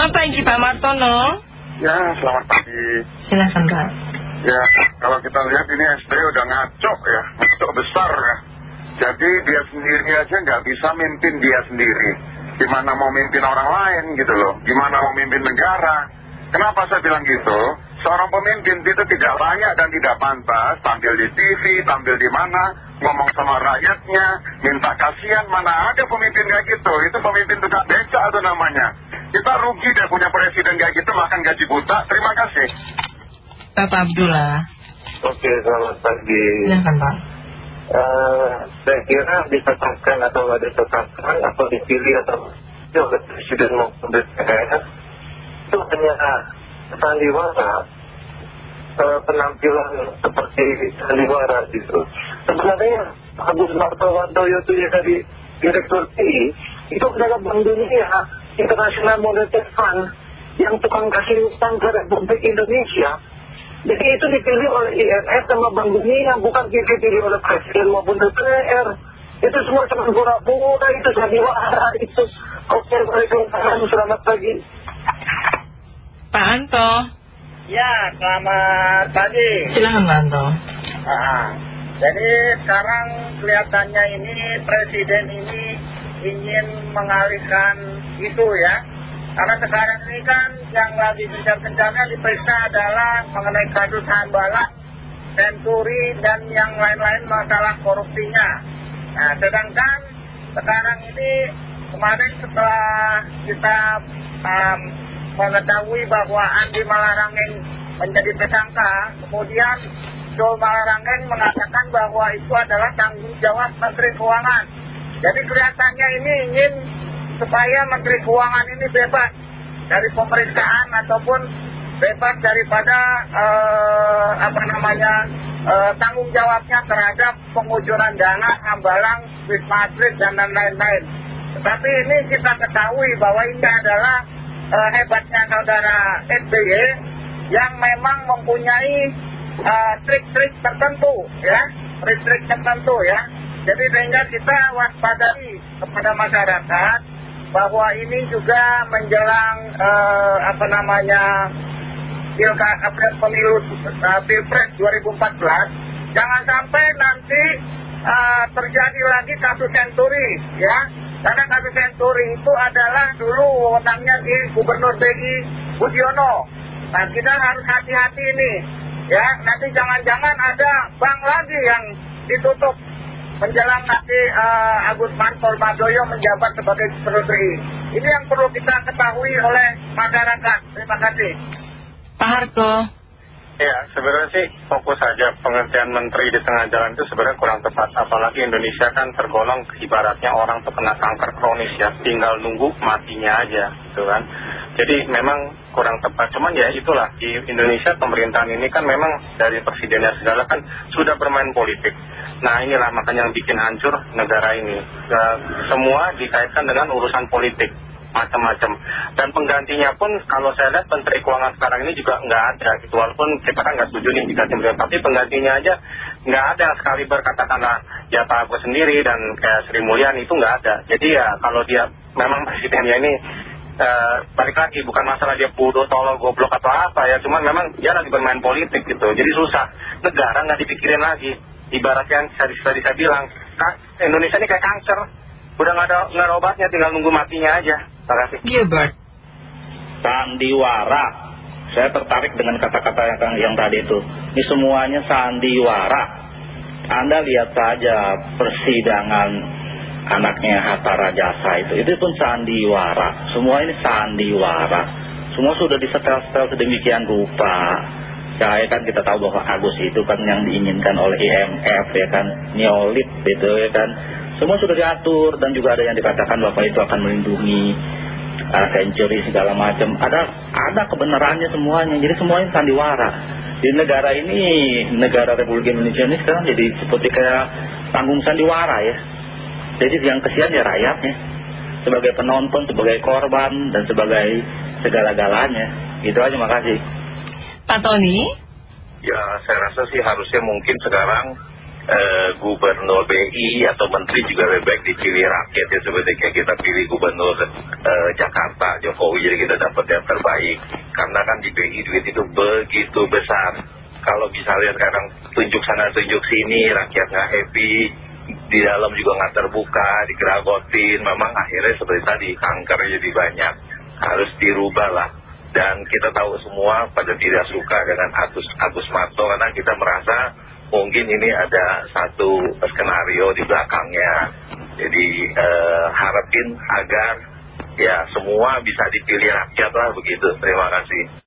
Selamat pagi Pak Martono. Ya, selamat pagi. Silahkan Pak. Ya, kalau kita lihat ini SBY udah ngaco ya, ngaco besar ya. Jadi dia sendiri aja nggak bisa mimpin dia sendiri. Gimana mau mimpin orang lain gitu loh, gimana mau mimpin negara. Kenapa saya bilang gitu? Seorang pemimpin itu tidak layak dan tidak pantas tampil di TV, tampil di mana, ngomong sama rakyatnya, minta kasihan, mana ada pemimpin kayak gitu. Itu pemimpin tukang beca itu namanya. Kita rugi deh punya presiden kayak gitu, makan gaji buta. Terima kasih. Bapak Abdullah. Oke, selamat pagi. Silahkan Pak. Eh, saya kira ditetapkan atau nggak ditetapkan atau dipilih atau tidak oleh presiden maupun DPR itu hanya sandiwara eh, penampilan seperti sandiwara gitu. Sebenarnya Agus Martowardoyo itu ya dari direktur TI itu adalah Bank Dunia International Monetary Fund yang tukang kasih utang ke Republik Indonesia jadi itu dipilih oleh IMF sama Bank Dunia, bukan dipilih oleh Presiden maupun DPR. Itu semua cuma pura-pura, itu sandiwara, itu. Oke, Waalaikumsalam, selamat pagi. Pak Anto. Ya, selamat pagi. Silahkan Pak Anto. Nah, jadi sekarang kelihatannya ini presiden ini ingin mengalihkan itu ya. Karena sekarang ini kan yang lagi gencar-gencarnya diperiksa adalah mengenai kasus Hambalang, Senturi, dan yang lain-lain masalah korupsinya. Nah, sedangkan sekarang ini kemarin setelah kita um, mengetahui bahwa Andi Malarangeng menjadi tersangka, kemudian Joel Malarangeng mengatakan bahwa itu adalah tanggung jawab Menteri Keuangan. Jadi kelihatannya ini ingin supaya Menteri Keuangan ini bebas dari pemeriksaan ataupun bebas daripada eh, apa namanya eh, tanggung jawabnya terhadap pengucuran dana, hambalang, wisma atlet dan lain-lain. Tetapi ini kita ketahui bahwa ini adalah eh, hebatnya saudara SBY yang memang mempunyai eh, trik-trik tertentu ya, trik-trik tertentu ya. Jadi sehingga kita waspadai kepada masyarakat bahwa ini juga menjelang eh, apa namanya pilka, apa, pemilu pilpres 2014 jangan sampai nanti terjadi lagi kasus senturi ya karena kasus senturi itu adalah dulu wewenangnya di Gubernur BI Budiono nah kita harus hati-hati ini ya nanti jangan-jangan ada bank lagi yang ditutup menjelang nanti uh, Agus Martol Madoyo menjabat sebagai menteri. Ini yang perlu kita ketahui oleh masyarakat. Terima kasih. Pak Harto. Ya, sebenarnya sih fokus saja pengertian menteri di tengah jalan itu sebenarnya kurang tepat. Apalagi Indonesia kan tergolong ibaratnya orang terkena kanker kronis ya, tinggal nunggu matinya aja, gitu kan. Jadi memang kurang tepat. Cuman ya itulah di Indonesia pemerintahan ini kan memang dari presidennya segala kan sudah bermain politik. Nah inilah makanya yang bikin hancur negara ini. semua dikaitkan dengan urusan politik macam-macam. Dan penggantinya pun kalau saya lihat Menteri Keuangan sekarang ini juga nggak ada gitu. Walaupun kita kan nggak setuju nih jika tapi penggantinya aja nggak ada sekali berkatakanlah ya Pak Agus sendiri dan kayak Sri Mulyani itu nggak ada. Jadi ya kalau dia memang presidennya ini uh, balik lagi bukan masalah dia bodoh, tolol, goblok atau apa ya. Cuman memang dia lagi bermain politik gitu. Jadi susah. Negara nggak dipikirin lagi. Ibaratnya tadi saya bilang, Indonesia ini kayak kanker. Udah nggak ada, nggak ada obatnya, tinggal nunggu matinya aja. Terima kasih. Gilbert. Sandiwara. Saya tertarik dengan kata-kata yang, yang tadi itu. Ini semuanya sandiwara. Anda lihat saja persidangan anaknya Hatta Rajasa itu. Itu pun sandiwara. Semua ini sandiwara. Semua sudah disetel-setel sedemikian rupa. Ya, kan kita tahu bahwa Agus itu kan yang diinginkan oleh IMF ya kan. Neolib gitu ya kan. Semua sudah diatur dan juga ada yang dikatakan bahwa itu akan melindungi uh, century segala macam. Ada ada kebenarannya semuanya. Jadi semuanya sandiwara. Di negara ini, negara Republik Indonesia ini sekarang jadi seperti kayak tanggung sandiwara ya. Jadi yang kesian ya rakyatnya. Sebagai penonton, sebagai korban, dan sebagai segala-galanya. Gitu aja, makasih. Pak Tony. Ya, saya rasa sih harusnya mungkin sekarang eh, gubernur BI atau menteri juga lebih baik dipilih rakyat ya seperti kayak kita pilih gubernur eh, Jakarta Jokowi jadi kita dapat yang terbaik. Karena kan di BI duit itu begitu besar. Kalau misalnya sekarang tunjuk sana tunjuk sini rakyat nggak happy di dalam juga nggak terbuka digeragotin memang akhirnya seperti tadi kanker jadi banyak. Harus dirubah lah dan kita tahu semua pada tidak suka dengan Agus, Agus Marto karena kita merasa mungkin ini ada satu skenario di belakangnya. Jadi eh, harapin agar ya semua bisa dipilih rakyat lah begitu. Terima kasih